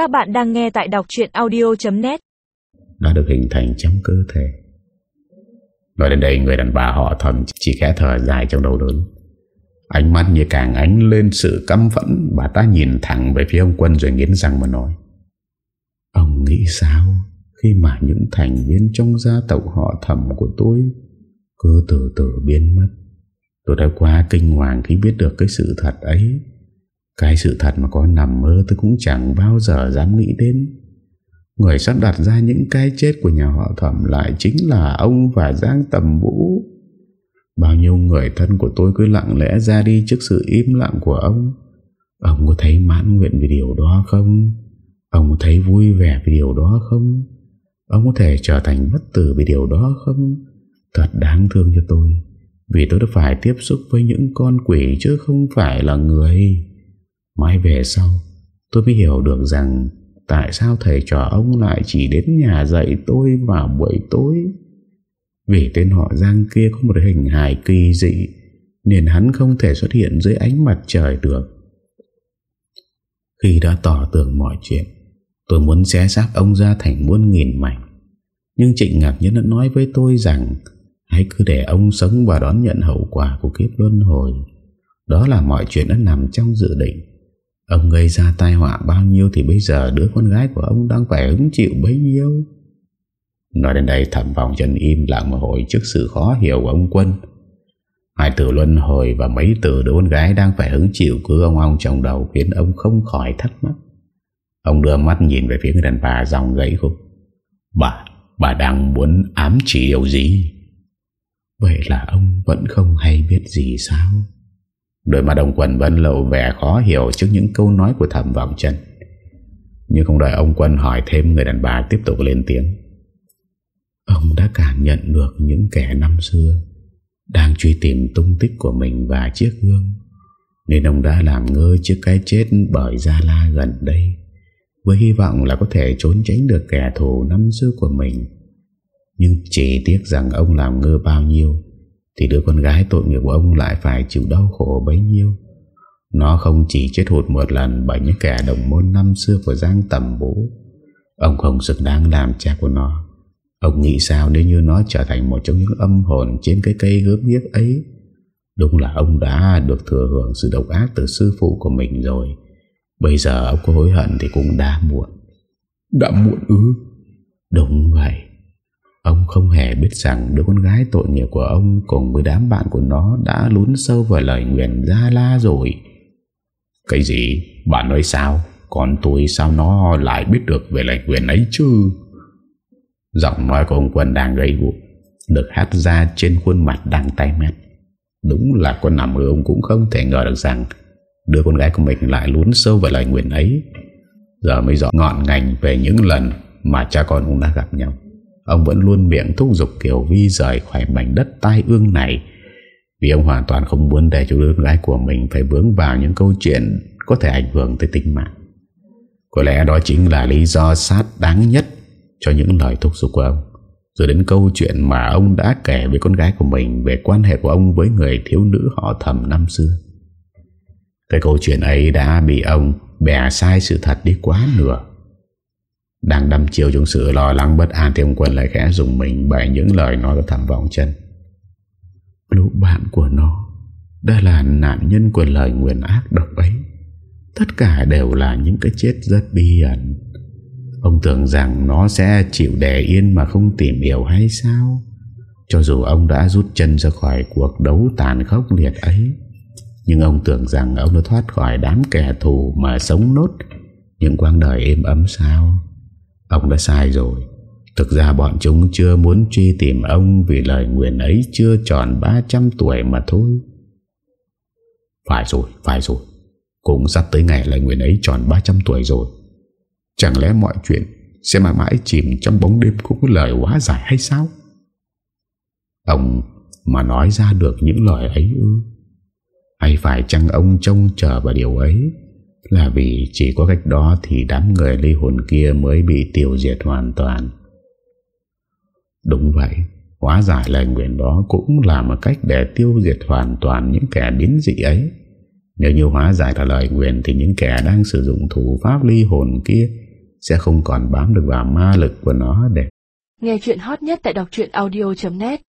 Các bạn đang nghe tại đọc chuyện audio.net Đã được hình thành trong cơ thể. Nói đến đây, người đàn bà họ thầm chỉ khẽ thở dài trong đầu đớn Ánh mắt như càng ánh lên sự căm phẫn, Bà ta nhìn thẳng về phía ông quân rồi nghiến răng mà nói. Ông nghĩ sao khi mà những thành viên trong gia tộc họ thầm của tôi cứ từ từ biến mất? Tôi đã quá kinh hoàng khi biết được cái sự thật ấy. Cái sự thật mà có nằm mơ tôi cũng chẳng bao giờ dám nghĩ đến Người sắp đặt ra những cái chết của nhà họ thẩm lại chính là ông và Giang Tầm Vũ Bao nhiêu người thân của tôi cứ lặng lẽ ra đi trước sự im lặng của ông Ông có thấy mãn nguyện vì điều đó không? Ông có thấy vui vẻ vì điều đó không? Ông có thể trở thành bất tử vì điều đó không? Thật đáng thương cho tôi, Vì tôi đã phải tiếp xúc với những con quỷ chứ không phải là người Mãi về sau, Tôi mới hiểu được rằng Tại sao thầy trò ông lại chỉ đến nhà dạy tôi vào buổi tối. Vì tên họ Giang kia có một hình hài kỳ dị, Nên hắn không thể xuất hiện dưới ánh mặt trời được. Khi đã tỏ tường mọi chuyện, Tôi muốn xé xác ông ra thành muôn nghìn mảnh. Nhưng Trịnh Ngạc Nhân đã nói với tôi rằng, Hãy cứ để ông sống và đón nhận hậu quả của kiếp luân hồi. Đó là mọi chuyện đã nằm trong dự định. Ông gây ra tai họa bao nhiêu Thì bây giờ đứa con gái của ông đang phải hứng chịu bấy nhiêu Nói đến đây thẩm vòng chân im lặng một hồi Trước sự khó hiểu của ông quân Hai từ luân hồi và mấy từ đứa con gái Đang phải hứng chịu cứ ông ông trong đầu Khiến ông không khỏi thắc mắc Ông đưa mắt nhìn về phía người đàn bà dòng gãy khúc Bà, bà đang muốn ám chỉ điều gì? Vậy là ông vẫn không hay biết gì sao? Đôi mà đồng quân vẫn lộ vẻ khó hiểu trước những câu nói của thầm vọng chân. Nhưng không đợi ông quân hỏi thêm, người đàn bà tiếp tục lên tiếng. Ông đã cảm nhận được những kẻ năm xưa đang truy tìm tung tích của mình và chiếc gương. Nên ông đã làm ngơ trước cái chết bởi Gia La gần đây, với hy vọng là có thể trốn tránh được kẻ thù năm xưa của mình. Nhưng chỉ tiếc rằng ông làm ngơ bao nhiêu thì đứa con gái tội nghiệp của ông lại phải chịu đau khổ bấy nhiêu. Nó không chỉ chết hụt một lần bởi những kẻ đồng môn năm xưa của Giang Tầm Vũ. Ông không xứng đáng làm cha của nó. Ông nghĩ sao nếu như nó trở thành một trong những âm hồn trên cái cây gớm ghiếc ấy. Đúng là ông đã được thừa hưởng sự độc ác từ sư phụ của mình rồi. Bây giờ ông có hối hận thì cũng đã muộn. Đã muộn ư? Đúng vậy. Ông không hề biết rằng đứa con gái tội nghiệp của ông cùng với đám bạn của nó đã lún sâu vào lời nguyện Gia La rồi. Cái gì? Bạn nói sao? Còn tôi sao nó lại biết được về lời nguyện ấy chứ? Giọng nói của ông Quân đang gây vụ được hát ra trên khuôn mặt đang tay mét. Đúng là con nằm ở ông cũng không thể ngờ được rằng đứa con gái của mình lại lún sâu vào lời nguyện ấy. Giờ mới rõ ngọn ngành về những lần mà cha con cũng đã gặp nhau. Ông vẫn luôn miệng thúc giục Kiều Vi rời khỏi mảnh đất tai ương này. Vì ông hoàn toàn không muốn để cho đứa gái của mình Phải vướng vào những câu chuyện Có thể ảnh hưởng tới tính mạng. Có lẽ đó chính là lý do sát đáng nhất Cho những lời thúc giục của ông. Rồi đến câu chuyện mà ông đã kể với con gái của mình Về quan hệ của ông với người thiếu nữ họ thầm năm xưa. Cái câu chuyện ấy đã bị ông bẻ sai sự thật đi quá nửa đang đâm chiều trong sự lo lắng bất an Thì ông Quân lại khẽ dùng mình Bởi những lời nói của thầm vọng chân Lũ bạn của nó, Đã là nạn nhân của lời nguyện ác độc ấy. Tất cả đều là những cái chết rất bi ẩn. Ông tưởng rằng nó sẽ chịu đè yên mà không tìm hiểu hay sao? Cho dù ông đã rút chân ra khỏi cuộc đấu tàn khốc liệt ấy, Nhưng ông tưởng rằng ông đã thoát khỏi đám kẻ thù mà sống nốt Những quãng đời êm ấm sao? Ông đã sai rồi. Thực ra bọn chúng chưa muốn truy tìm ông Vì lời nguyện ấy chưa tròn 300 tuổi mà thôi. Phải rồi, phải rồi. Cũng sắp tới ngày lời nguyện ấy tròn 300 tuổi rồi. Chẳng lẽ mọi chuyện Sẽ mãi mãi chìm trong bóng đêm Cũng lời quá dài hay sao? Ông mà nói ra được những lời ấy ư? Hay phải chăng ông trông chờ vào điều ấy? Là vì chỉ có cách đó thì đám người ly hồn kia mới bị tiêu diệt hoàn toàn. Đúng vậy, hóa giải lời nguyện đó cũng là một cách để tiêu diệt hoàn toàn những kẻ biến dị ấy. Nếu như hóa giải là lời nguyện thì những kẻ đang sử dụng thủ pháp ly hồn kia Sẽ không còn bám được vào ma lực của nó để Nghe chuyện hot nhất tại đọc audio.net